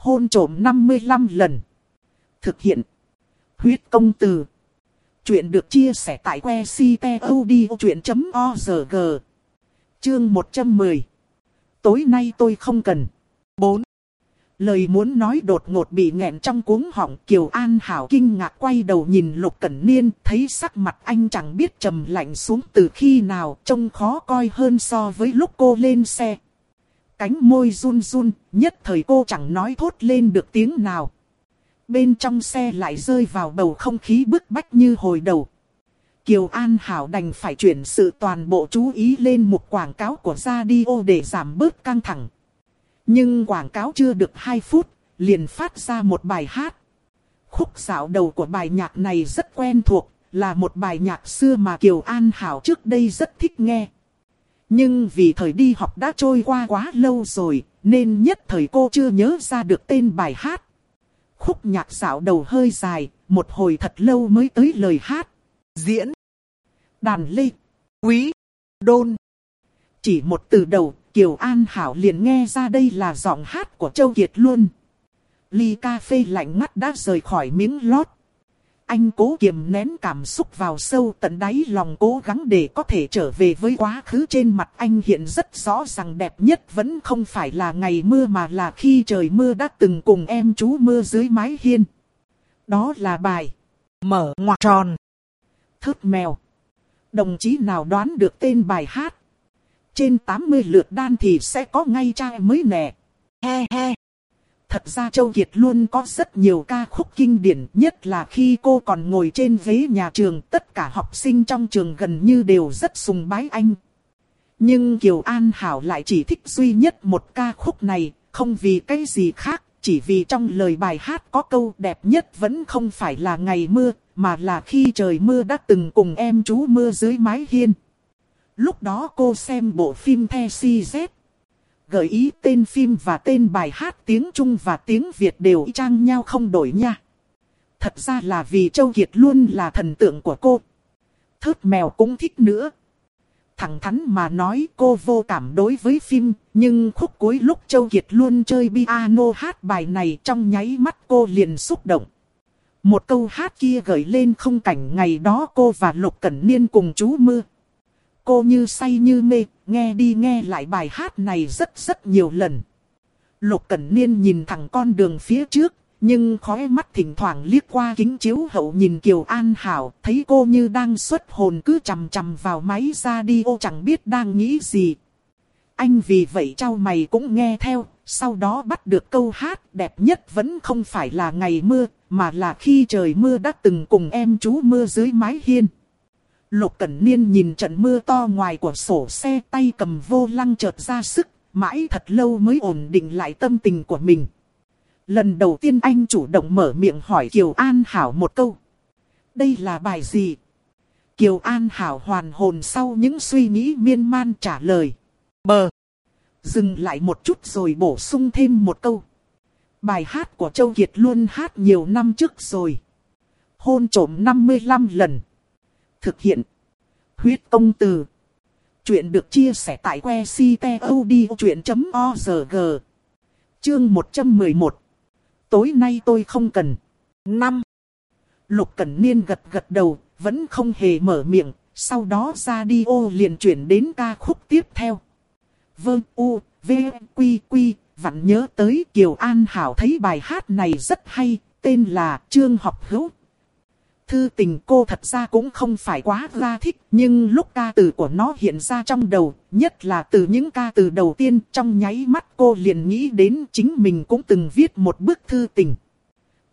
Hôn trộm 55 lần. Thực hiện. Huyết công từ. Chuyện được chia sẻ tại que ctod.org. Chương 110. Tối nay tôi không cần. 4. Lời muốn nói đột ngột bị nghẹn trong cuống họng, Kiều An Hảo kinh ngạc quay đầu nhìn Lục Cẩn Niên, thấy sắc mặt anh chẳng biết trầm lạnh xuống từ khi nào, trông khó coi hơn so với lúc cô lên xe. Cánh môi run run, nhất thời cô chẳng nói thốt lên được tiếng nào. Bên trong xe lại rơi vào bầu không khí bức bách như hồi đầu. Kiều An Hảo đành phải chuyển sự toàn bộ chú ý lên một quảng cáo của radio để giảm bớt căng thẳng. Nhưng quảng cáo chưa được 2 phút, liền phát ra một bài hát. Khúc dạo đầu của bài nhạc này rất quen thuộc, là một bài nhạc xưa mà Kiều An Hảo trước đây rất thích nghe. Nhưng vì thời đi học đã trôi qua quá lâu rồi, nên nhất thời cô chưa nhớ ra được tên bài hát. Khúc nhạc dạo đầu hơi dài, một hồi thật lâu mới tới lời hát. Diễn. Đàn lê. Quý. Đôn. Chỉ một từ đầu, Kiều An Hảo liền nghe ra đây là giọng hát của Châu Kiệt luôn. Ly cà phê lạnh ngắt đã rời khỏi miếng lót. Anh cố kiềm nén cảm xúc vào sâu tận đáy lòng cố gắng để có thể trở về với quá khứ trên mặt anh hiện rất rõ ràng đẹp nhất vẫn không phải là ngày mưa mà là khi trời mưa đã từng cùng em chú mưa dưới mái hiên. Đó là bài Mở ngoặc tròn Thớt mèo Đồng chí nào đoán được tên bài hát trên 80 lượt đan thì sẽ có ngay trai mới nè. He he. Thật ra Châu Kiệt luôn có rất nhiều ca khúc kinh điển, nhất là khi cô còn ngồi trên ghế nhà trường, tất cả học sinh trong trường gần như đều rất sùng bái anh. Nhưng Kiều An Hảo lại chỉ thích duy nhất một ca khúc này, không vì cái gì khác, chỉ vì trong lời bài hát có câu đẹp nhất vẫn không phải là ngày mưa, mà là khi trời mưa đã từng cùng em chú mưa dưới mái hiên. Lúc đó cô xem bộ phim The CZ. Gợi ý tên phim và tên bài hát tiếng Trung và tiếng Việt đều trang nhau không đổi nha. Thật ra là vì Châu Kiệt luôn là thần tượng của cô. Thớt mèo cũng thích nữa. Thẳng thắn mà nói cô vô cảm đối với phim, nhưng khúc cuối lúc Châu Kiệt luôn chơi piano hát bài này trong nháy mắt cô liền xúc động. Một câu hát kia gợi lên không cảnh ngày đó cô và Lục Cẩn Niên cùng chú mưa. Cô như say như mê, nghe đi nghe lại bài hát này rất rất nhiều lần. Lục Cẩn Niên nhìn thẳng con đường phía trước, nhưng khóe mắt thỉnh thoảng liếc qua kính chiếu hậu nhìn Kiều An Hảo, thấy cô như đang xuất hồn cứ chầm chầm vào máy ra đi ô chẳng biết đang nghĩ gì. Anh vì vậy trao mày cũng nghe theo, sau đó bắt được câu hát đẹp nhất vẫn không phải là ngày mưa, mà là khi trời mưa đã từng cùng em chú mưa dưới mái hiên. Lục Cẩn Niên nhìn trận mưa to ngoài của sổ xe tay cầm vô lăng chợt ra sức, mãi thật lâu mới ổn định lại tâm tình của mình. Lần đầu tiên anh chủ động mở miệng hỏi Kiều An Hảo một câu. Đây là bài gì? Kiều An Hảo hoàn hồn sau những suy nghĩ miên man trả lời. Bờ. Dừng lại một chút rồi bổ sung thêm một câu. Bài hát của Châu Kiệt luôn hát nhiều năm trước rồi. Hôn trổm 55 lần. Thực hiện. Huyết công từ. Chuyện được chia sẻ tại que ctod.org. Chương 111. Tối nay tôi không cần. 5. Lục Cẩn Niên gật gật đầu, vẫn không hề mở miệng, sau đó ra đi ô liền chuyển đến ca khúc tiếp theo. Vâng, u, v, quy, quy, vặn nhớ tới Kiều An Hảo thấy bài hát này rất hay, tên là Trương Học Hữu, thư tình cô thật ra cũng không phải quá ra thích, nhưng lúc ca từ của nó hiện ra trong đầu, nhất là từ những ca từ đầu tiên trong nháy mắt cô liền nghĩ đến chính mình cũng từng viết một bức thư tình.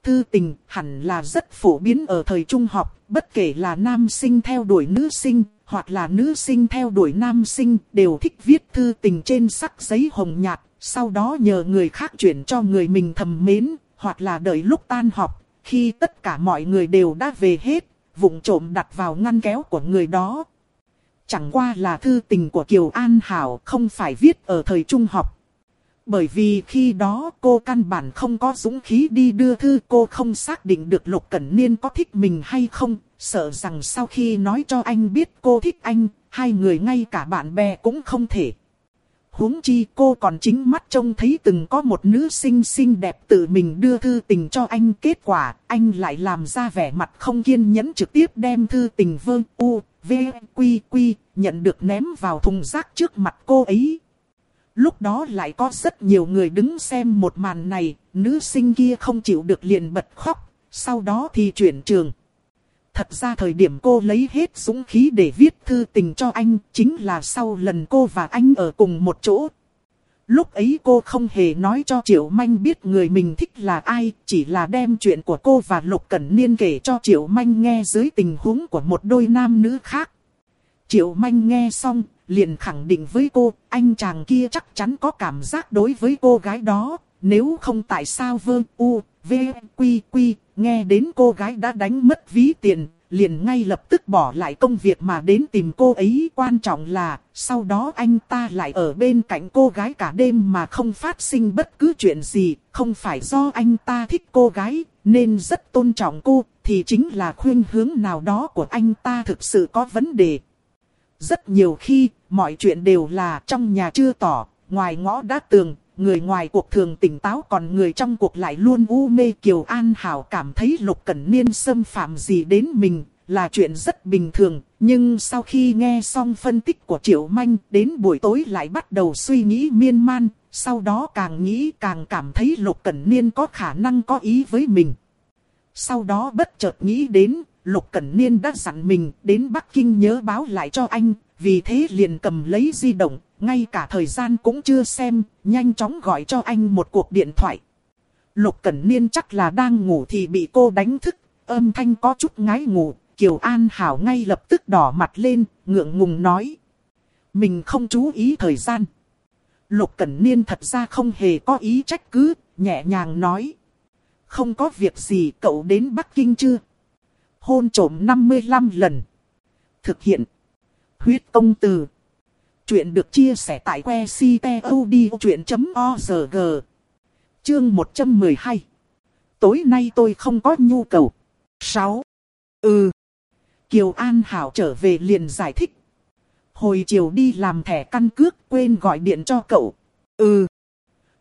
Thư tình hẳn là rất phổ biến ở thời trung học, bất kể là nam sinh theo đuổi nữ sinh, hoặc là nữ sinh theo đuổi nam sinh, đều thích viết thư tình trên sắc giấy hồng nhạt, sau đó nhờ người khác chuyển cho người mình thầm mến, hoặc là đợi lúc tan học, khi tất cả mọi người đều đã về hết, vụng trộm đặt vào ngăn kéo của người đó. Chẳng qua là thư tình của Kiều An Hảo không phải viết ở thời trung học. Bởi vì khi đó cô căn bản không có dũng khí đi đưa thư cô không xác định được Lục Cẩn Niên có thích mình hay không. Sợ rằng sau khi nói cho anh biết cô thích anh, hai người ngay cả bạn bè cũng không thể huống chi cô còn chính mắt trông thấy từng có một nữ sinh xinh đẹp tự mình đưa thư tình cho anh. Kết quả, anh lại làm ra vẻ mặt không kiên nhẫn trực tiếp đem thư tình vương u, v, quy quy, nhận được ném vào thùng rác trước mặt cô ấy. Lúc đó lại có rất nhiều người đứng xem một màn này, nữ sinh kia không chịu được liền bật khóc, sau đó thì chuyển trường. Thật ra thời điểm cô lấy hết dũng khí để viết thư tình cho anh, chính là sau lần cô và anh ở cùng một chỗ. Lúc ấy cô không hề nói cho Triệu Manh biết người mình thích là ai, chỉ là đem chuyện của cô và Lục Cẩn Niên kể cho Triệu Manh nghe dưới tình huống của một đôi nam nữ khác. Triệu Manh nghe xong, liền khẳng định với cô, anh chàng kia chắc chắn có cảm giác đối với cô gái đó, nếu không tại sao vơ u, v, quy quy, nghe đến cô gái đã đánh mất ví tiền, liền ngay lập tức bỏ lại công việc mà đến tìm cô ấy. Quan trọng là, sau đó anh ta lại ở bên cạnh cô gái cả đêm mà không phát sinh bất cứ chuyện gì, không phải do anh ta thích cô gái, nên rất tôn trọng cô, thì chính là khuyên hướng nào đó của anh ta thực sự có vấn đề. Rất nhiều khi, mọi chuyện đều là trong nhà chưa tỏ, ngoài ngõ đã tường, người ngoài cuộc thường tỉnh táo còn người trong cuộc lại luôn u mê Kiều An Hảo cảm thấy Lục Cẩn Niên xâm phạm gì đến mình là chuyện rất bình thường. Nhưng sau khi nghe xong phân tích của Triệu Manh đến buổi tối lại bắt đầu suy nghĩ miên man, sau đó càng nghĩ càng cảm thấy Lục Cẩn Niên có khả năng có ý với mình. Sau đó bất chợt nghĩ đến, Lục Cẩn Niên đã dặn mình đến Bắc Kinh nhớ báo lại cho anh, vì thế liền cầm lấy di động, ngay cả thời gian cũng chưa xem, nhanh chóng gọi cho anh một cuộc điện thoại. Lục Cẩn Niên chắc là đang ngủ thì bị cô đánh thức, âm thanh có chút ngái ngủ, Kiều An Hảo ngay lập tức đỏ mặt lên, ngượng ngùng nói. Mình không chú ý thời gian. Lục Cẩn Niên thật ra không hề có ý trách cứ, nhẹ nhàng nói. Không có việc gì cậu đến Bắc Kinh chưa? Hôn trổm 55 lần. Thực hiện. Huyết công từ. Chuyện được chia sẻ tại que ctod.org. Chương 112. Tối nay tôi không có nhu cầu. 6. Ừ. Kiều An Hảo trở về liền giải thích. Hồi chiều đi làm thẻ căn cước quên gọi điện cho cậu. Ừ.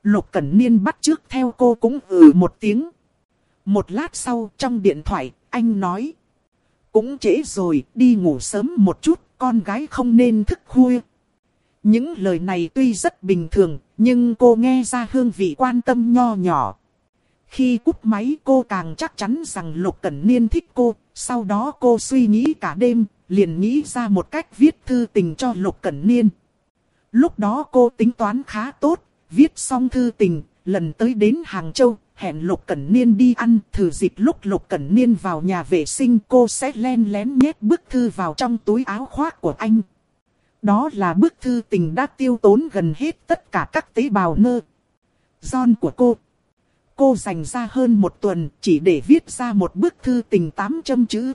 Lục Cẩn Niên bắt trước theo cô cũng ừ một tiếng. Một lát sau trong điện thoại, anh nói. Cũng trễ rồi, đi ngủ sớm một chút, con gái không nên thức khuya. Những lời này tuy rất bình thường, nhưng cô nghe ra hương vị quan tâm nho nhỏ. Khi cúp máy cô càng chắc chắn rằng Lục Cẩn Niên thích cô, sau đó cô suy nghĩ cả đêm, liền nghĩ ra một cách viết thư tình cho Lục Cẩn Niên. Lúc đó cô tính toán khá tốt, viết xong thư tình, lần tới đến Hàng Châu, hẹn Lục Cẩn Niên đi ăn, thử dịp lúc Lục Cẩn Niên vào nhà vệ sinh cô sẽ len lén nhét bức thư vào trong túi áo khoác của anh. Đó là bức thư tình đã tiêu tốn gần hết tất cả các tế bào nơ. John của cô. Cô dành ra hơn một tuần chỉ để viết ra một bức thư tình 800 chữ.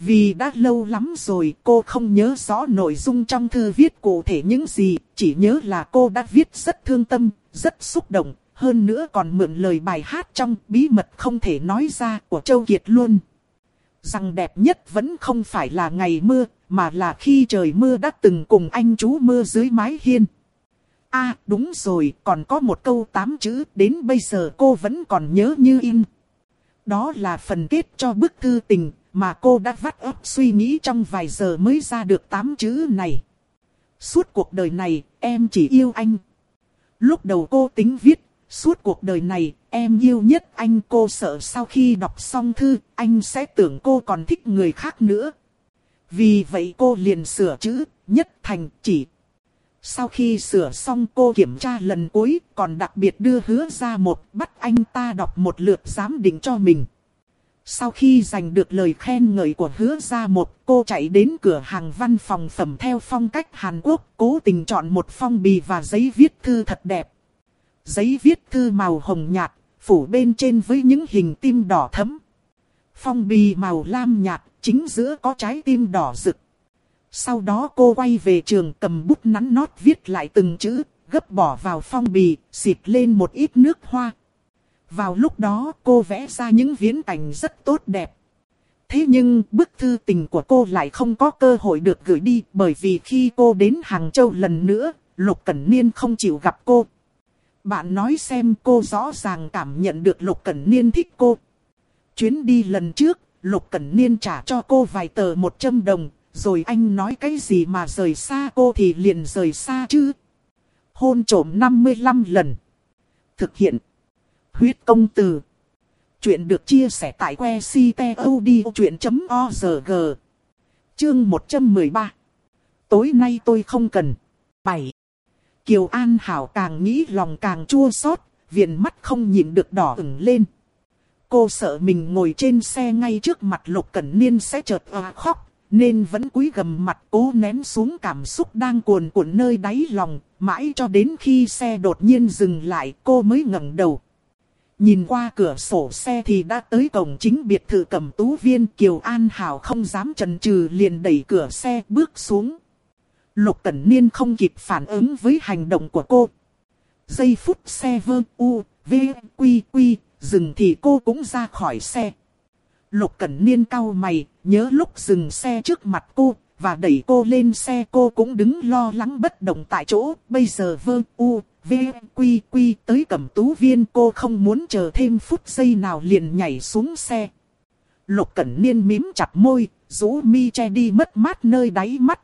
Vì đã lâu lắm rồi cô không nhớ rõ nội dung trong thư viết cụ thể những gì, chỉ nhớ là cô đã viết rất thương tâm, rất xúc động, hơn nữa còn mượn lời bài hát trong bí mật không thể nói ra của Châu Kiệt luôn. Rằng đẹp nhất vẫn không phải là ngày mưa, mà là khi trời mưa đã từng cùng anh chú mưa dưới mái hiên. a đúng rồi, còn có một câu tám chữ, đến bây giờ cô vẫn còn nhớ như in. Đó là phần kết cho bức thư tình, mà cô đã vắt óc suy nghĩ trong vài giờ mới ra được tám chữ này. Suốt cuộc đời này, em chỉ yêu anh. Lúc đầu cô tính viết, suốt cuộc đời này, em yêu nhất anh cô sợ sau khi đọc xong thư, anh sẽ tưởng cô còn thích người khác nữa. Vì vậy cô liền sửa chữ, nhất thành chỉ. Sau khi sửa xong cô kiểm tra lần cuối, còn đặc biệt đưa hứa ra một, bắt anh ta đọc một lượt giám định cho mình. Sau khi giành được lời khen ngợi của hứa ra một, cô chạy đến cửa hàng văn phòng phẩm theo phong cách Hàn Quốc, cố tình chọn một phong bì và giấy viết thư thật đẹp. Giấy viết thư màu hồng nhạt, phủ bên trên với những hình tim đỏ thấm. Phong bì màu lam nhạt, chính giữa có trái tim đỏ rực. Sau đó cô quay về trường cầm bút nắn nót viết lại từng chữ, gấp bỏ vào phong bì, xịt lên một ít nước hoa. Vào lúc đó cô vẽ ra những viễn cảnh rất tốt đẹp. Thế nhưng bức thư tình của cô lại không có cơ hội được gửi đi bởi vì khi cô đến Hàng Châu lần nữa, Lục Cẩn Niên không chịu gặp cô. Bạn nói xem cô rõ ràng cảm nhận được Lục Cẩn Niên thích cô. Chuyến đi lần trước, Lục Cẩn Niên trả cho cô vài tờ 100 đồng, rồi anh nói cái gì mà rời xa cô thì liền rời xa chứ. Hôn trổm 55 lần. Thực hiện. Huyết công từ. Chuyện được chia sẻ tại que ctod.org. Chương 113. Tối nay tôi không cần. 7. Kiều An Hảo càng nghĩ lòng càng chua xót, viền mắt không nhìn được đỏ ửng lên. Cô sợ mình ngồi trên xe ngay trước mặt Lục Cẩn Niên sẽ chợt oa khóc, nên vẫn cúi gầm mặt cố nén xuống cảm xúc đang cuồn cuộn nơi đáy lòng, mãi cho đến khi xe đột nhiên dừng lại cô mới ngẩng đầu. Nhìn qua cửa sổ xe thì đã tới cổng chính biệt thự cẩm tú viên Kiều An Hảo không dám chần chừ liền đẩy cửa xe bước xuống. Lục Cẩn Niên không kịp phản ứng với hành động của cô. Giây phút xe vơ u, v, quy quy, dừng thì cô cũng ra khỏi xe. Lục Cẩn Niên cau mày, nhớ lúc dừng xe trước mặt cô, và đẩy cô lên xe cô cũng đứng lo lắng bất động tại chỗ. Bây giờ vơ u, v, quy quy tới cẩm tú viên cô không muốn chờ thêm phút giây nào liền nhảy xuống xe. Lục Cẩn Niên mím chặt môi, rũ mi che đi mất mát nơi đáy mắt.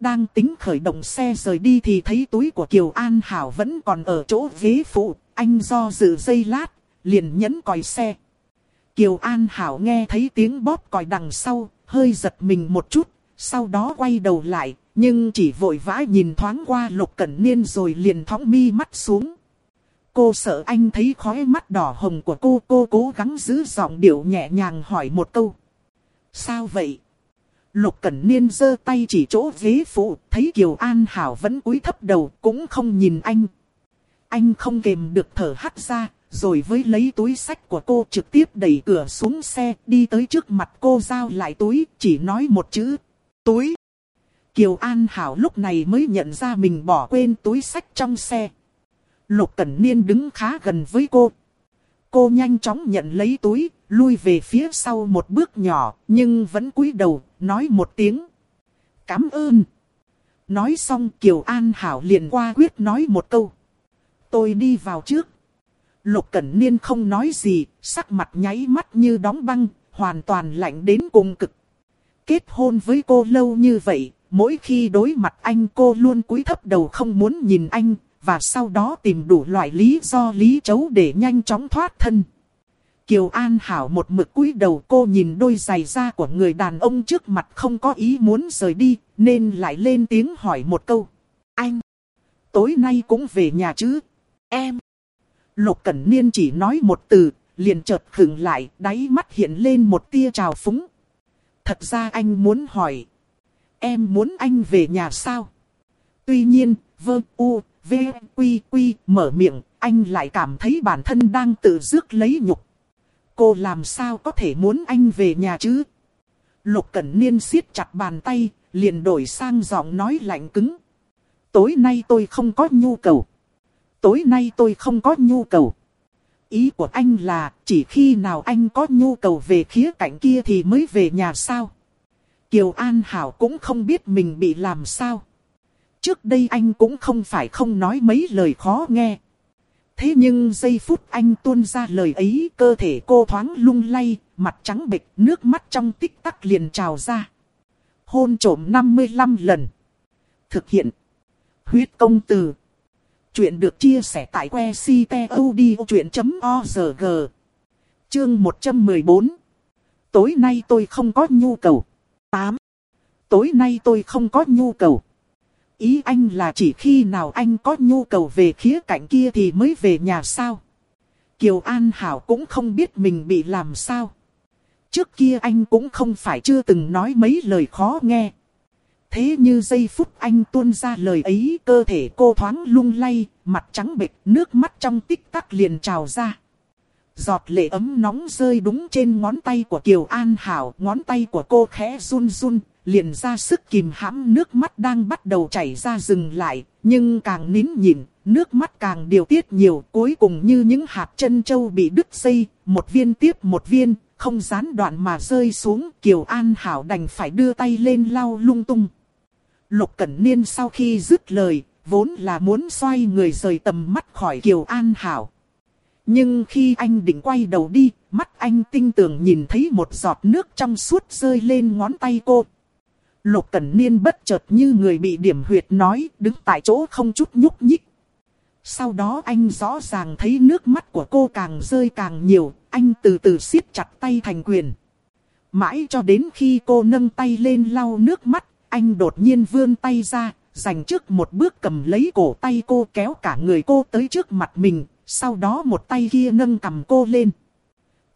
Đang tính khởi động xe rời đi thì thấy túi của Kiều An Hảo vẫn còn ở chỗ ghế phụ. Anh do dự dây lát, liền nhấn còi xe. Kiều An Hảo nghe thấy tiếng bóp còi đằng sau, hơi giật mình một chút, sau đó quay đầu lại, nhưng chỉ vội vã nhìn thoáng qua Lục Cẩn Niên rồi liền thóng mi mắt xuống. Cô sợ anh thấy khói mắt đỏ hồng của cô, cô cố gắng giữ giọng điệu nhẹ nhàng hỏi một câu. Sao vậy? Lục Cẩn Niên giơ tay chỉ chỗ ghế phụ, thấy Kiều An Hảo vẫn cúi thấp đầu, cũng không nhìn anh. Anh không kềm được thở hắt ra, rồi với lấy túi sách của cô trực tiếp đẩy cửa xuống xe, đi tới trước mặt cô giao lại túi, chỉ nói một chữ, túi. Kiều An Hảo lúc này mới nhận ra mình bỏ quên túi sách trong xe. Lục Cẩn Niên đứng khá gần với cô. Cô nhanh chóng nhận lấy túi, lui về phía sau một bước nhỏ, nhưng vẫn cúi đầu, nói một tiếng. Cảm ơn. Nói xong Kiều An Hảo liền qua quyết nói một câu. Tôi đi vào trước. Lục Cẩn Niên không nói gì, sắc mặt nháy mắt như đóng băng, hoàn toàn lạnh đến cùng cực. Kết hôn với cô lâu như vậy, mỗi khi đối mặt anh cô luôn cúi thấp đầu không muốn nhìn anh, và sau đó tìm đủ loại lý do lý chấu để nhanh chóng thoát thân. Kiều An Hảo một mực cúi đầu cô nhìn đôi giày da của người đàn ông trước mặt không có ý muốn rời đi, nên lại lên tiếng hỏi một câu. Anh, tối nay cũng về nhà chứ? Em. Lục Cẩn Niên chỉ nói một từ, liền chợt khựng lại, đáy mắt hiện lên một tia trào phúng. Thật ra anh muốn hỏi. Em muốn anh về nhà sao? Tuy nhiên, vơ u, v, quy quy, mở miệng, anh lại cảm thấy bản thân đang tự rước lấy nhục. Cô làm sao có thể muốn anh về nhà chứ? Lục Cẩn Niên siết chặt bàn tay, liền đổi sang giọng nói lạnh cứng. Tối nay tôi không có nhu cầu. Tối nay tôi không có nhu cầu. Ý của anh là chỉ khi nào anh có nhu cầu về khía cạnh kia thì mới về nhà sao? Kiều An Hảo cũng không biết mình bị làm sao. Trước đây anh cũng không phải không nói mấy lời khó nghe. Thế nhưng giây phút anh tuôn ra lời ấy cơ thể cô thoáng lung lay, mặt trắng bệch, nước mắt trong tích tắc liền trào ra. Hôn trổm 55 lần. Thực hiện. Huyết công từ. Chuyện được chia sẻ tại que ctod.org. Chương 114. Tối nay tôi không có nhu cầu. 8. Tối nay tôi không có nhu cầu. Ý anh là chỉ khi nào anh có nhu cầu về khía cạnh kia thì mới về nhà sao? Kiều An Hảo cũng không biết mình bị làm sao. Trước kia anh cũng không phải chưa từng nói mấy lời khó nghe. Thế như giây phút anh tuôn ra lời ấy cơ thể cô thoáng lung lay, mặt trắng bệch, nước mắt trong tích tắc liền trào ra. Giọt lệ ấm nóng rơi đúng trên ngón tay của Kiều An Hảo, ngón tay của cô khẽ run run, liền ra sức kìm hãm nước mắt đang bắt đầu chảy ra dừng lại, nhưng càng nín nhịn, nước mắt càng điều tiết nhiều, cuối cùng như những hạt chân châu bị đứt dây, một viên tiếp một viên, không gián đoạn mà rơi xuống, Kiều An Hảo đành phải đưa tay lên lau lung tung. Lục Cẩn Niên sau khi dứt lời, vốn là muốn xoay người rời tầm mắt khỏi Kiều An Hảo. Nhưng khi anh định quay đầu đi, mắt anh tinh tường nhìn thấy một giọt nước trong suốt rơi lên ngón tay cô. Lục Cẩn Niên bất chợt như người bị điểm huyệt nói, đứng tại chỗ không chút nhúc nhích. Sau đó anh rõ ràng thấy nước mắt của cô càng rơi càng nhiều, anh từ từ siết chặt tay thành quyền. Mãi cho đến khi cô nâng tay lên lau nước mắt, anh đột nhiên vươn tay ra, dành trước một bước cầm lấy cổ tay cô kéo cả người cô tới trước mặt mình, sau đó một tay kia nâng cầm cô lên.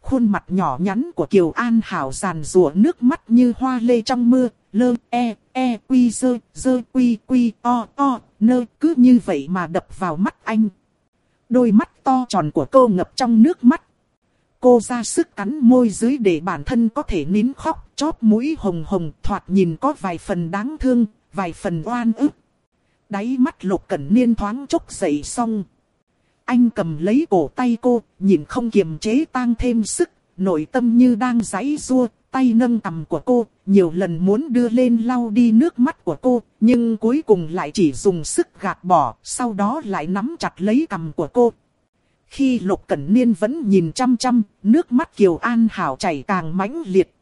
Khuôn mặt nhỏ nhắn của Kiều An Hảo giàn rùa nước mắt như hoa lê trong mưa, lơ, e, e, quy dơ, dơ, quy, quy, o, o, nơ, cứ như vậy mà đập vào mắt anh. Đôi mắt to tròn của cô ngập trong nước mắt. Cô ra sức cắn môi dưới để bản thân có thể nín khóc, chóp mũi hồng hồng, thoạt nhìn có vài phần đáng thương, vài phần oan ức. Đáy mắt lục cẩn niên thoáng chốc dậy xong. Anh cầm lấy cổ tay cô, nhìn không kiềm chế tăng thêm sức, nội tâm như đang giãy rua, tay nâng cầm của cô, nhiều lần muốn đưa lên lau đi nước mắt của cô, nhưng cuối cùng lại chỉ dùng sức gạt bỏ, sau đó lại nắm chặt lấy cầm của cô. Khi Lục Cẩn Niên vẫn nhìn chăm chăm, nước mắt Kiều An Hảo chảy càng mãnh liệt.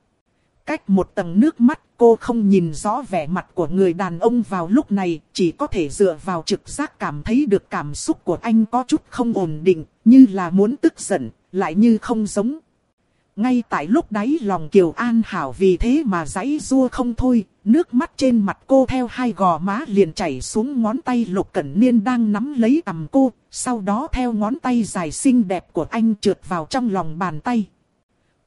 Cách một tầng nước mắt cô không nhìn rõ vẻ mặt của người đàn ông vào lúc này, chỉ có thể dựa vào trực giác cảm thấy được cảm xúc của anh có chút không ổn định, như là muốn tức giận, lại như không giống. Ngay tại lúc đáy lòng Kiều An Hảo vì thế mà giãy rua không thôi, nước mắt trên mặt cô theo hai gò má liền chảy xuống ngón tay Lục Cẩn Niên đang nắm lấy tầm cô, sau đó theo ngón tay dài xinh đẹp của anh trượt vào trong lòng bàn tay.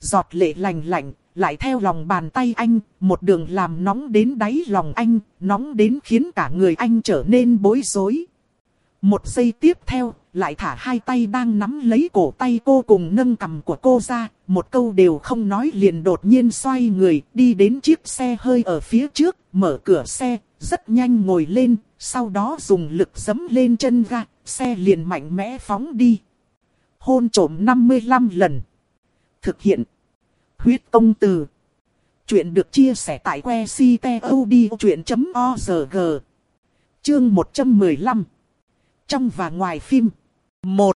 Giọt lệ lành lạnh, lại theo lòng bàn tay anh, một đường làm nóng đến đáy lòng anh, nóng đến khiến cả người anh trở nên bối rối. Một giây tiếp theo, lại thả hai tay đang nắm lấy cổ tay cô cùng nâng cầm của cô ra, một câu đều không nói liền đột nhiên xoay người, đi đến chiếc xe hơi ở phía trước, mở cửa xe, rất nhanh ngồi lên, sau đó dùng lực giấm lên chân ga, xe liền mạnh mẽ phóng đi. Hôn trổm 55 lần. Thực hiện. Huyết công từ. Chuyện được chia sẻ tại que ctod.org. Chương 115. Trong và ngoài phim. 1.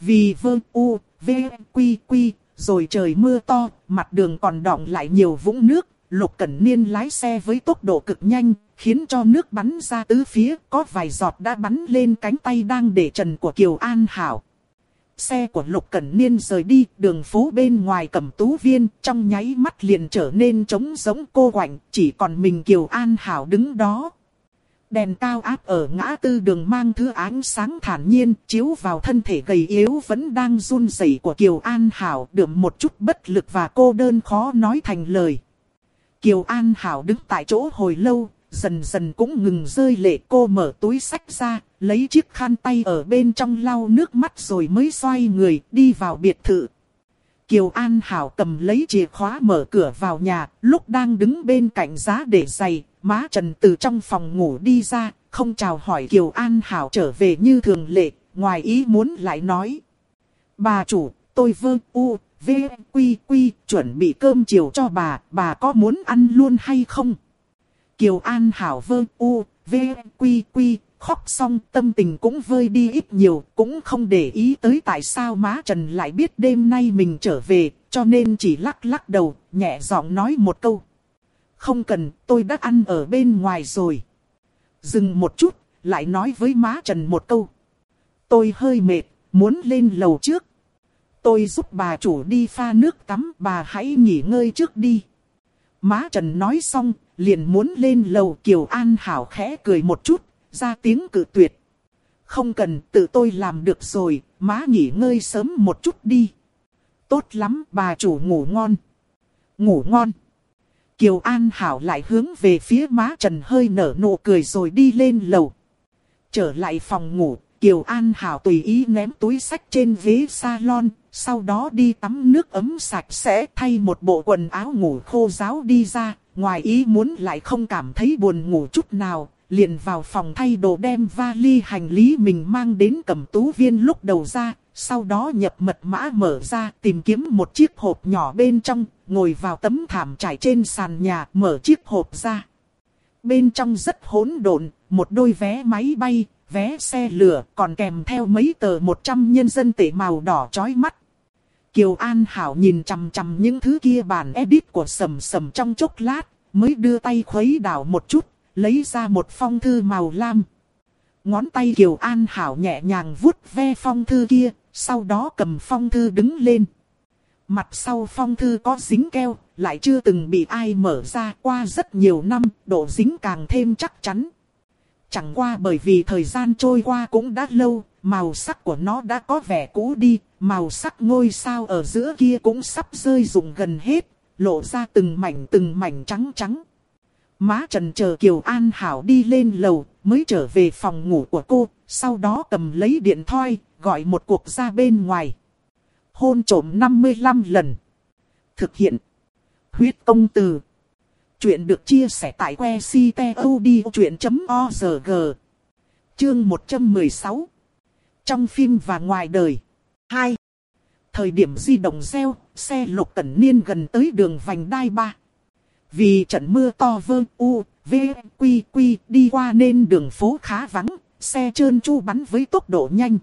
Vì vương u, v, quy quy, rồi trời mưa to, mặt đường còn đọng lại nhiều vũng nước. Lục Cẩn Niên lái xe với tốc độ cực nhanh, khiến cho nước bắn ra tứ phía, có vài giọt đã bắn lên cánh tay đang để trần của Kiều An Hảo. Xe của Lục Cẩn Niên rời đi, đường phố bên ngoài cầm tú viên, trong nháy mắt liền trở nên trống giống cô quạnh, chỉ còn mình Kiều An Hảo đứng đó. Đèn cao áp ở ngã tư đường mang thứ ánh sáng thản nhiên, chiếu vào thân thể gầy yếu vẫn đang run rẩy của Kiều An Hảo, đượm một chút bất lực và cô đơn khó nói thành lời. Kiều An Hảo đứng tại chỗ hồi lâu, dần dần cũng ngừng rơi lệ cô mở túi sách ra, lấy chiếc khăn tay ở bên trong lau nước mắt rồi mới xoay người đi vào biệt thự. Kiều An Hảo cầm lấy chìa khóa mở cửa vào nhà, lúc đang đứng bên cạnh giá để giày, má Trần từ trong phòng ngủ đi ra, không chào hỏi Kiều An Hảo trở về như thường lệ, ngoài ý muốn lại nói. Bà chủ, tôi vơ u, v, quy quy, chuẩn bị cơm chiều cho bà, bà có muốn ăn luôn hay không? Kiều An Hảo vơ u, v, quy quy, khóc xong tâm tình cũng vơi đi ít nhiều, cũng không để ý tới tại sao má Trần lại biết đêm nay mình trở về, cho nên chỉ lắc lắc đầu, nhẹ giọng nói một câu. Không cần, tôi đã ăn ở bên ngoài rồi. Dừng một chút, lại nói với má Trần một câu. Tôi hơi mệt, muốn lên lầu trước. Tôi giúp bà chủ đi pha nước tắm, bà hãy nghỉ ngơi trước đi. Má Trần nói xong, liền muốn lên lầu Kiều An Hảo khẽ cười một chút, ra tiếng cự tuyệt. Không cần, tự tôi làm được rồi, má nghỉ ngơi sớm một chút đi. Tốt lắm, bà chủ ngủ ngon. Ngủ ngon. Kiều An Hảo lại hướng về phía má Trần hơi nở nụ cười rồi đi lên lầu. Trở lại phòng ngủ, Kiều An Hảo tùy ý ném túi sách trên ghế salon, sau đó đi tắm nước ấm sạch sẽ thay một bộ quần áo ngủ khô ráo đi ra, ngoài ý muốn lại không cảm thấy buồn ngủ chút nào, liền vào phòng thay đồ đem vali hành lý mình mang đến cầm tú viên lúc đầu ra, sau đó nhập mật mã mở ra tìm kiếm một chiếc hộp nhỏ bên trong, ngồi vào tấm thảm trải trên sàn nhà mở chiếc hộp ra. Bên trong rất hỗn độn, một đôi vé máy bay, vé xe lửa, còn kèm theo mấy tờ 100 nhân dân tệ màu đỏ chói mắt. Kiều An Hảo nhìn chằm chằm những thứ kia bản edit của sầm sầm trong chốc lát, mới đưa tay khuấy đảo một chút, lấy ra một phong thư màu lam. Ngón tay Kiều An Hảo nhẹ nhàng vuốt ve phong thư kia, sau đó cầm phong thư đứng lên. Mặt sau phong thư có dính keo, lại chưa từng bị ai mở ra qua rất nhiều năm, độ dính càng thêm chắc chắn. Chẳng qua bởi vì thời gian trôi qua cũng đã lâu, màu sắc của nó đã có vẻ cũ đi, màu sắc ngôi sao ở giữa kia cũng sắp rơi rụng gần hết, lộ ra từng mảnh từng mảnh trắng trắng. Má Trần chờ Kiều An Hảo đi lên lầu, mới trở về phòng ngủ của cô, sau đó cầm lấy điện thoại, gọi một cuộc ra bên ngoài. Hôn trổm 55 lần. Thực hiện. Huyết công từ. Chuyện được chia sẻ tại que ctod.org. Chương 116. Trong phim và ngoài đời. 2. Thời điểm di động gieo, xe lục cẩn niên gần tới đường vành đai 3. Vì trận mưa to vơ u, v, quy quy đi qua nên đường phố khá vắng, xe trơn chu bắn với tốc độ nhanh.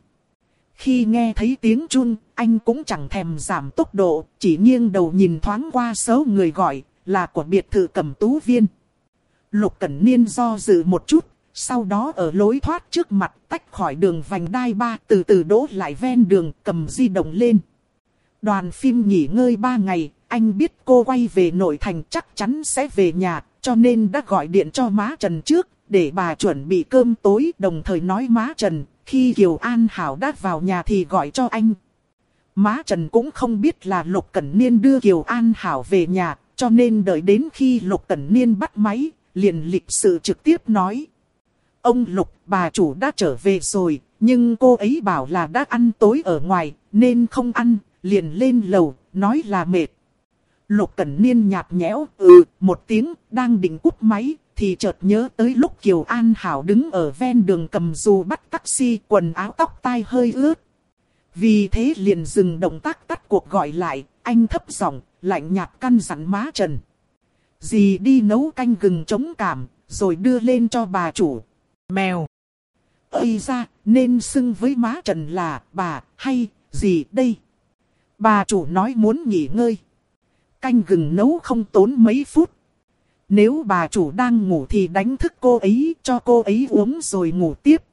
Khi nghe thấy tiếng chun, anh cũng chẳng thèm giảm tốc độ, chỉ nghiêng đầu nhìn thoáng qua số người gọi, là của biệt thự cầm tú viên. Lục Cẩn Niên do dự một chút, sau đó ở lối thoát trước mặt tách khỏi đường vành đai ba từ từ đỗ lại ven đường cầm di động lên. Đoàn phim nghỉ ngơi ba ngày, anh biết cô quay về nội thành chắc chắn sẽ về nhà, cho nên đã gọi điện cho má Trần trước, để bà chuẩn bị cơm tối đồng thời nói má Trần, khi Kiều An Hảo đã vào nhà thì gọi cho anh. Má Trần cũng không biết là Lục Cẩn Niên đưa Kiều An Hảo về nhà, cho nên đợi đến khi Lục Cẩn Niên bắt máy, liền lịch sự trực tiếp nói. Ông Lục, bà chủ đã trở về rồi, nhưng cô ấy bảo là đã ăn tối ở ngoài, nên không ăn, liền lên lầu, nói là mệt. Lục Cẩn Niên nhạt nhẽo, ừ, một tiếng, đang định cúp máy, thì chợt nhớ tới lúc Kiều An Hảo đứng ở ven đường cầm dù bắt taxi, quần áo tóc tai hơi ướt. Vì thế liền dừng động tác tắt cuộc gọi lại, anh thấp giọng, lạnh nhạt căn dặn má Trần. Dì đi nấu canh gừng chống cảm, rồi đưa lên cho bà chủ. Mèo. Ây ra, nên xưng với má Trần là bà, hay, gì đây? Bà chủ nói muốn nghỉ ngơi. Canh gừng nấu không tốn mấy phút. Nếu bà chủ đang ngủ thì đánh thức cô ấy, cho cô ấy uống rồi ngủ tiếp.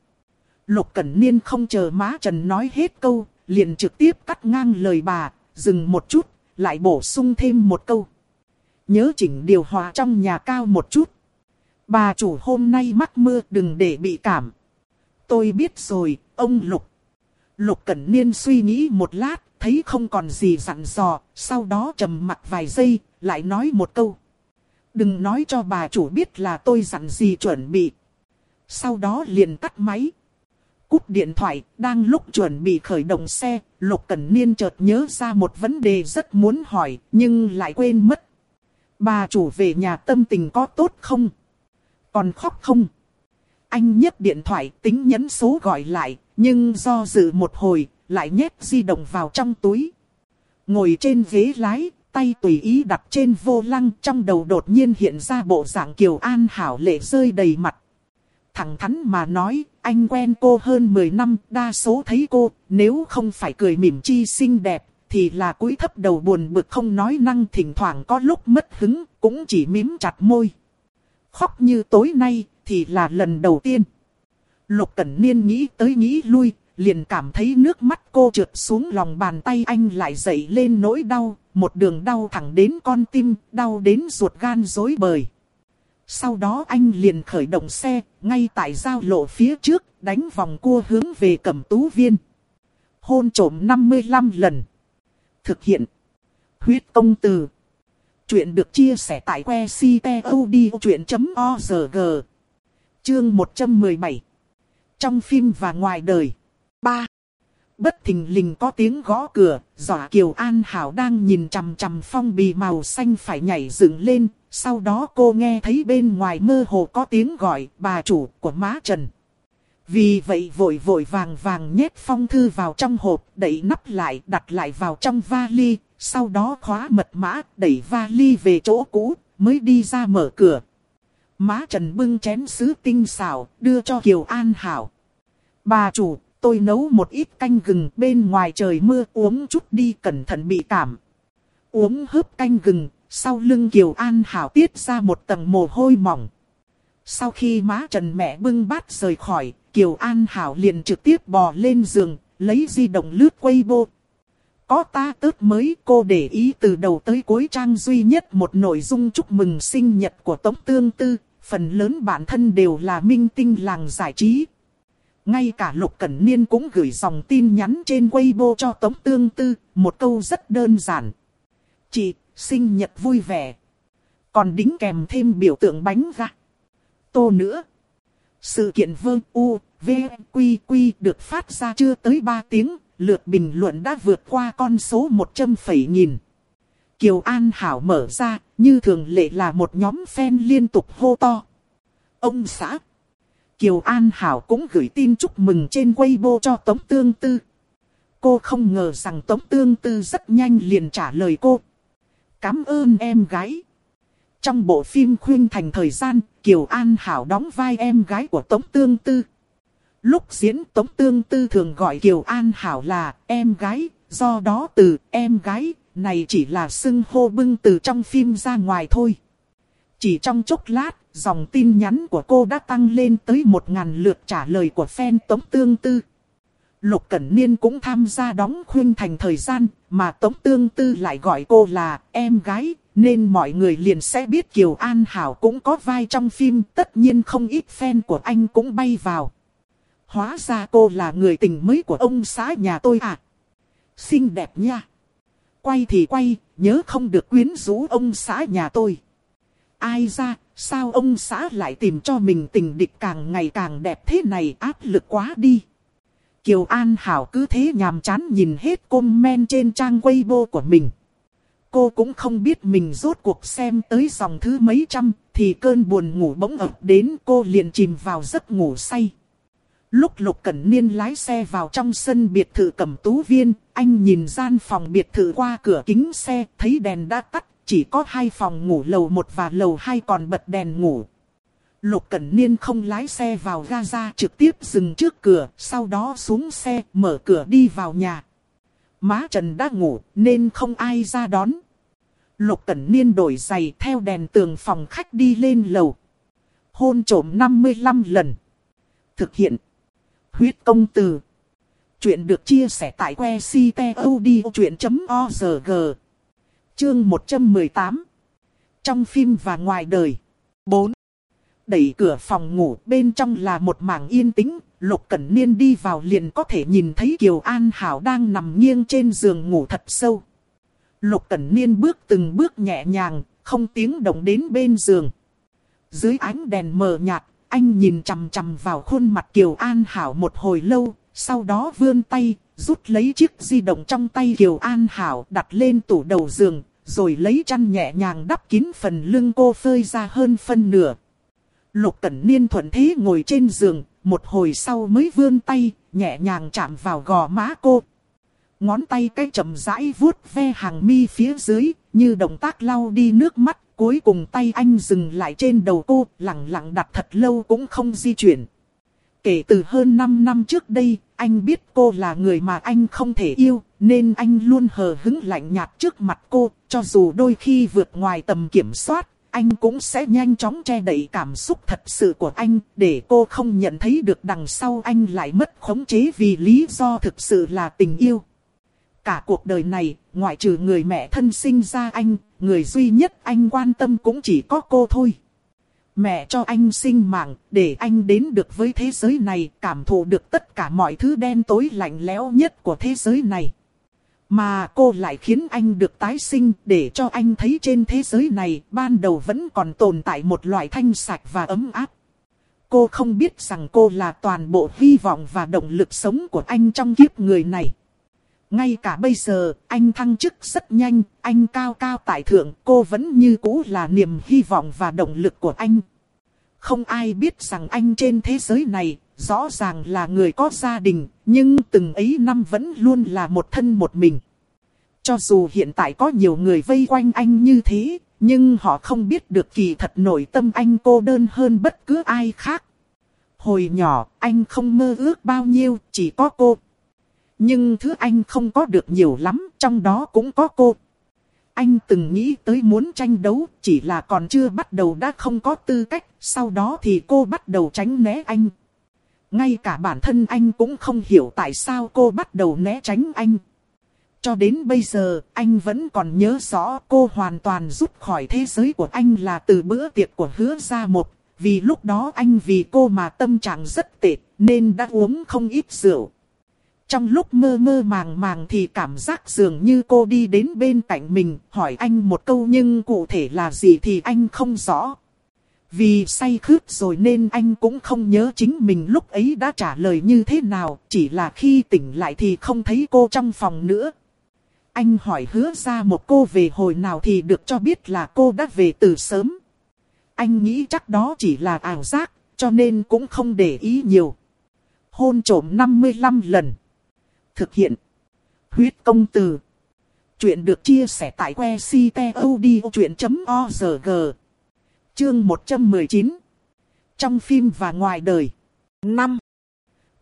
Lục Cẩn Niên không chờ má Trần nói hết câu, liền trực tiếp cắt ngang lời bà, dừng một chút, lại bổ sung thêm một câu. Nhớ chỉnh điều hòa trong nhà cao một chút. Bà chủ hôm nay mắc mưa đừng để bị cảm. Tôi biết rồi, ông Lục. Lục Cẩn Niên suy nghĩ một lát, thấy không còn gì dặn dò, sau đó trầm mặt vài giây, lại nói một câu. Đừng nói cho bà chủ biết là tôi dặn gì chuẩn bị. Sau đó liền tắt máy. Cúp điện thoại, đang lúc chuẩn bị khởi động xe, Lục Cẩn Niên chợt nhớ ra một vấn đề rất muốn hỏi, nhưng lại quên mất. Bà chủ về nhà tâm tình có tốt không? Còn khóc không? Anh nhấc điện thoại tính nhấn số gọi lại, nhưng do dự một hồi, lại nhét di động vào trong túi. Ngồi trên ghế lái, tay tùy ý đặt trên vô lăng trong đầu đột nhiên hiện ra bộ dạng Kiều An Hảo lệ rơi đầy mặt. Thẳng thắn mà nói, anh quen cô hơn 10 năm, đa số thấy cô, nếu không phải cười mỉm chi xinh đẹp, thì là cúi thấp đầu buồn bực không nói năng thỉnh thoảng có lúc mất hứng, cũng chỉ mím chặt môi. Khóc như tối nay, thì là lần đầu tiên. Lục Cẩn Niên nghĩ tới nghĩ lui, liền cảm thấy nước mắt cô trượt xuống lòng bàn tay anh lại dậy lên nỗi đau, một đường đau thẳng đến con tim, đau đến ruột gan rối bời. Sau đó anh liền khởi động xe, ngay tại giao lộ phía trước, đánh vòng cua hướng về cẩm tú viên. Hôn trổm 55 lần. Thực hiện. Huyết công từ. Chuyện được chia sẻ tại que ctod.org. Chương 117. Trong phim và ngoài đời. 3. Bất thình lình có tiếng gõ cửa, dọa Kiều An Hảo đang nhìn chằm chằm phong bì màu xanh phải nhảy dựng lên, sau đó cô nghe thấy bên ngoài mơ hồ có tiếng gọi bà chủ của má Trần. Vì vậy vội vội vàng vàng nhét phong thư vào trong hộp, đẩy nắp lại, đặt lại vào trong vali, sau đó khóa mật mã, đẩy vali về chỗ cũ, mới đi ra mở cửa. Má Trần bưng chén sứ tinh xảo, đưa cho Kiều An Hảo. Bà chủ, tôi nấu một ít canh gừng bên ngoài trời mưa uống chút đi cẩn thận bị cảm. Uống hớp canh gừng, sau lưng Kiều An Hảo tiết ra một tầng mồ hôi mỏng. Sau khi má Trần mẹ bưng bát rời khỏi, Kiều An Hảo liền trực tiếp bò lên giường, lấy di động lướt quay vô. Có ta tớt mới cô để ý từ đầu tới cuối trang duy nhất một nội dung chúc mừng sinh nhật của Tống Tương Tư, phần lớn bản thân đều là minh tinh làng giải trí. Ngay cả Lục Cẩn Niên cũng gửi dòng tin nhắn trên Weibo cho Tống Tương Tư, một câu rất đơn giản. Chị, sinh nhật vui vẻ. Còn đính kèm thêm biểu tượng bánh ra. Tô nữa. Sự kiện vương U, V, Quy, Quy được phát ra chưa tới 3 tiếng, lượt bình luận đã vượt qua con số 100 phẩy nghìn. Kiều An Hảo mở ra, như thường lệ là một nhóm fan liên tục hô to. Ông xã. Kiều An Hảo cũng gửi tin chúc mừng trên Weibo cho Tống Tương Tư. Cô không ngờ rằng Tống Tương Tư rất nhanh liền trả lời cô. Cảm ơn em gái. Trong bộ phim Khuyên Thành Thời gian, Kiều An Hảo đóng vai em gái của Tống Tương Tư. Lúc diễn Tống Tương Tư thường gọi Kiều An Hảo là em gái, do đó từ em gái này chỉ là xưng hô bưng từ trong phim ra ngoài thôi. Chỉ trong chốc lát, dòng tin nhắn của cô đã tăng lên tới một ngàn lượt trả lời của fan Tống Tương Tư. Lục Cẩn Niên cũng tham gia đóng khuyên thành thời gian, mà Tống Tương Tư lại gọi cô là em gái, nên mọi người liền sẽ biết Kiều An Hảo cũng có vai trong phim, tất nhiên không ít fan của anh cũng bay vào. Hóa ra cô là người tình mới của ông xã nhà tôi à? Xinh đẹp nha! Quay thì quay, nhớ không được quyến rũ ông xã nhà tôi. Ai ra, sao ông xã lại tìm cho mình tình địch càng ngày càng đẹp thế này áp lực quá đi. Kiều An Hảo cứ thế nhàm chán nhìn hết comment trên trang Weibo của mình. Cô cũng không biết mình rốt cuộc xem tới dòng thứ mấy trăm, thì cơn buồn ngủ bỗng ập đến cô liền chìm vào giấc ngủ say. Lúc Lục Cẩn Niên lái xe vào trong sân biệt thự cẩm tú viên, anh nhìn gian phòng biệt thự qua cửa kính xe, thấy đèn đã tắt, chỉ có hai phòng ngủ lầu 1 và lầu 2 còn bật đèn ngủ. Lục Cẩn Niên không lái xe vào Gaza trực tiếp dừng trước cửa, sau đó xuống xe, mở cửa đi vào nhà. Má Trần đã ngủ, nên không ai ra đón. Lục Cẩn Niên đổi giày theo đèn tường phòng khách đi lên lầu. Hôn trổm 55 lần. Thực hiện. Huyết công từ. Chuyện được chia sẻ tại que ctod.org. Chương 118. Trong phim và ngoài đời. 4. Đẩy cửa phòng ngủ bên trong là một mảng yên tĩnh, Lục Cẩn Niên đi vào liền có thể nhìn thấy Kiều An Hảo đang nằm nghiêng trên giường ngủ thật sâu. Lục Cẩn Niên bước từng bước nhẹ nhàng, không tiếng động đến bên giường. Dưới ánh đèn mờ nhạt, anh nhìn chằm chằm vào khuôn mặt Kiều An Hảo một hồi lâu, sau đó vươn tay, rút lấy chiếc di động trong tay Kiều An Hảo đặt lên tủ đầu giường, rồi lấy chăn nhẹ nhàng đắp kín phần lưng cô phơi ra hơn phân nửa. Lục Cẩn Niên thuận thế ngồi trên giường, một hồi sau mới vươn tay, nhẹ nhàng chạm vào gò má cô. Ngón tay cái chậm rãi vuốt ve hàng mi phía dưới, như động tác lau đi nước mắt, cuối cùng tay anh dừng lại trên đầu cô, lặng lặng đặt thật lâu cũng không di chuyển. Kể từ hơn 5 năm trước đây, anh biết cô là người mà anh không thể yêu, nên anh luôn hờ hứng lạnh nhạt trước mặt cô, cho dù đôi khi vượt ngoài tầm kiểm soát, anh cũng sẽ nhanh chóng che đậy cảm xúc thật sự của anh, để cô không nhận thấy được đằng sau anh lại mất khống chế vì lý do thực sự là tình yêu. Cả cuộc đời này, ngoại trừ người mẹ thân sinh ra anh, người duy nhất anh quan tâm cũng chỉ có cô thôi. Mẹ cho anh sinh mạng, để anh đến được với thế giới này, cảm thụ được tất cả mọi thứ đen tối lạnh lẽo nhất của thế giới này. Mà cô lại khiến anh được tái sinh để cho anh thấy trên thế giới này ban đầu vẫn còn tồn tại một loại thanh sạch và ấm áp. Cô không biết rằng cô là toàn bộ hy vọng và động lực sống của anh trong kiếp người này. Ngay cả bây giờ, anh thăng chức rất nhanh, anh cao cao tại thượng, cô vẫn như cũ là niềm hy vọng và động lực của anh. Không ai biết rằng anh trên thế giới này, rõ ràng là người có gia đình, nhưng từng ấy năm vẫn luôn là một thân một mình. Cho dù hiện tại có nhiều người vây quanh anh như thế, Nhưng họ không biết được kỳ thật nội tâm anh cô đơn hơn bất cứ ai khác. Hồi nhỏ, anh không mơ ước bao nhiêu, chỉ có cô. Nhưng thứ anh không có được nhiều lắm, trong đó cũng có cô. Anh từng nghĩ tới muốn tranh đấu, chỉ là còn chưa bắt đầu đã không có tư cách, sau đó thì cô bắt đầu tránh né anh. Ngay cả bản thân anh cũng không hiểu tại sao cô bắt đầu né tránh anh. Cho đến bây giờ, anh vẫn còn nhớ rõ cô hoàn toàn rút khỏi thế giới của anh là từ bữa tiệc của hứa ra một. Vì lúc đó anh vì cô mà tâm trạng rất tệ, nên đã uống không ít rượu. Trong lúc mơ mơ màng màng thì cảm giác dường như cô đi đến bên cạnh mình, hỏi anh một câu nhưng cụ thể là gì thì anh không rõ. Vì say khướt rồi nên anh cũng không nhớ chính mình lúc ấy đã trả lời như thế nào, chỉ là khi tỉnh lại thì không thấy cô trong phòng nữa. Anh hỏi hứa ra một cô về hồi nào thì được cho biết là cô đã về từ sớm. Anh nghĩ chắc đó chỉ là ảo giác, cho nên cũng không để ý nhiều. Hôn trổm 55 lần. Thực hiện. Huyết công từ. Chuyện được chia sẻ tại que ctod.org. Chương 119. Trong phim và ngoài đời. 5.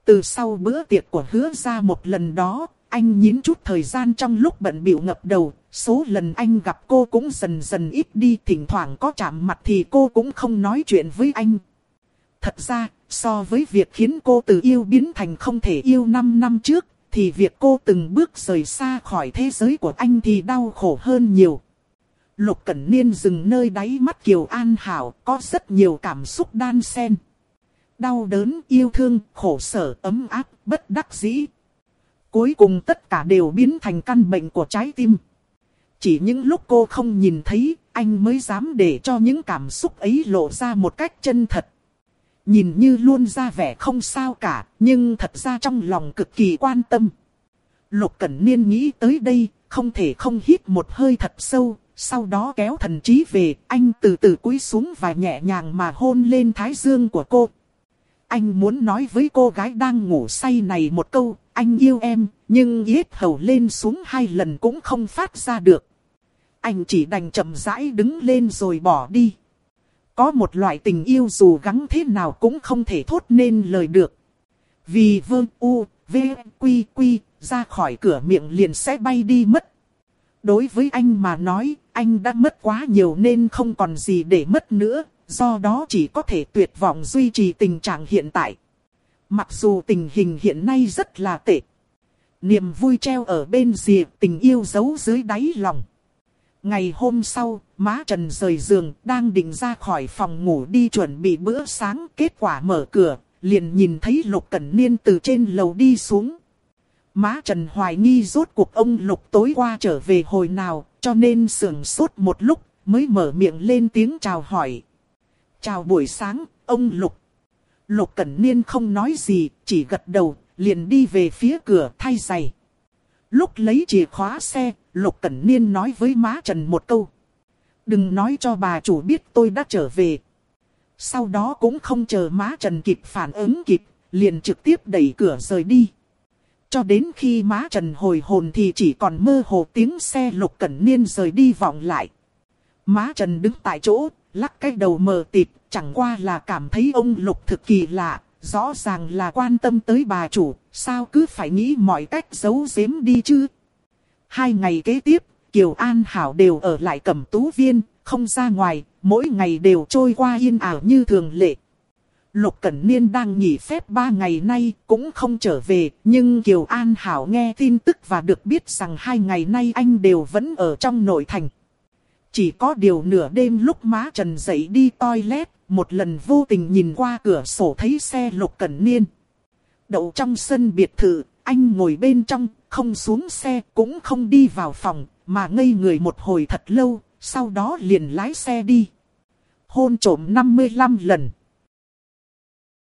Từ sau bữa tiệc của hứa ra một lần đó, anh nhín chút thời gian trong lúc bận biểu ngập đầu, số lần anh gặp cô cũng dần dần ít đi, thỉnh thoảng có chạm mặt thì cô cũng không nói chuyện với anh. Thật ra, so với việc khiến cô từ yêu biến thành không thể yêu 5 năm trước, thì việc cô từng bước rời xa khỏi thế giới của anh thì đau khổ hơn nhiều. Lục Cẩn Niên dừng nơi đáy mắt Kiều An Hảo có rất nhiều cảm xúc đan xen. Đau đớn, yêu thương, khổ sở, ấm áp, bất đắc dĩ. Cuối cùng tất cả đều biến thành căn bệnh của trái tim. Chỉ những lúc cô không nhìn thấy, anh mới dám để cho những cảm xúc ấy lộ ra một cách chân thật. Nhìn như luôn ra vẻ không sao cả, nhưng thật ra trong lòng cực kỳ quan tâm. Lục Cẩn Niên nghĩ tới đây, không thể không hít một hơi thật sâu, sau đó kéo thần trí về, anh từ từ cúi xuống và nhẹ nhàng mà hôn lên thái dương của cô. Anh muốn nói với cô gái đang ngủ say này một câu, anh yêu em, nhưng yết hầu lên xuống hai lần cũng không phát ra được. Anh chỉ đành chậm rãi đứng lên rồi bỏ đi. Có một loại tình yêu dù gắng thế nào cũng không thể thốt nên lời được. Vì vương u, v, quy quy, ra khỏi cửa miệng liền sẽ bay đi mất. Đối với anh mà nói, anh đã mất quá nhiều nên không còn gì để mất nữa, do đó chỉ có thể tuyệt vọng duy trì tình trạng hiện tại. Mặc dù tình hình hiện nay rất là tệ. Niềm vui treo ở bên dìa tình yêu giấu dưới đáy lòng. Ngày hôm sau, má Trần rời giường, đang định ra khỏi phòng ngủ đi chuẩn bị bữa sáng. Kết quả mở cửa, liền nhìn thấy Lục Cẩn Niên từ trên lầu đi xuống. Má Trần hoài nghi rốt cuộc ông Lục tối qua trở về hồi nào, cho nên sưởng sốt một lúc, mới mở miệng lên tiếng chào hỏi. Chào buổi sáng, ông Lục. Lục Cẩn Niên không nói gì, chỉ gật đầu, liền đi về phía cửa thay giày. Lúc lấy chìa khóa xe, Lục Cẩn Niên nói với má Trần một câu. Đừng nói cho bà chủ biết tôi đã trở về. Sau đó cũng không chờ má Trần kịp phản ứng kịp, liền trực tiếp đẩy cửa rời đi. Cho đến khi má Trần hồi hồn thì chỉ còn mơ hồ tiếng xe Lục Cẩn Niên rời đi vọng lại. Má Trần đứng tại chỗ, lắc cái đầu mờ tịt, chẳng qua là cảm thấy ông Lục thực kỳ lạ, rõ ràng là quan tâm tới bà chủ, sao cứ phải nghĩ mọi cách giấu giếm đi chứ. Hai ngày kế tiếp, Kiều An Hảo đều ở lại cẩm tú viên, không ra ngoài, mỗi ngày đều trôi qua yên ảo như thường lệ. Lục Cẩn Niên đang nghỉ phép ba ngày nay cũng không trở về, nhưng Kiều An Hảo nghe tin tức và được biết rằng hai ngày nay anh đều vẫn ở trong nội thành. Chỉ có điều nửa đêm lúc má Trần dậy đi toilet, một lần vô tình nhìn qua cửa sổ thấy xe Lục Cẩn Niên. Đậu trong sân biệt thự, anh ngồi bên trong, không xuống xe cũng không đi vào phòng, mà ngây người một hồi thật lâu, sau đó liền lái xe đi. Hôn trổm 55 lần.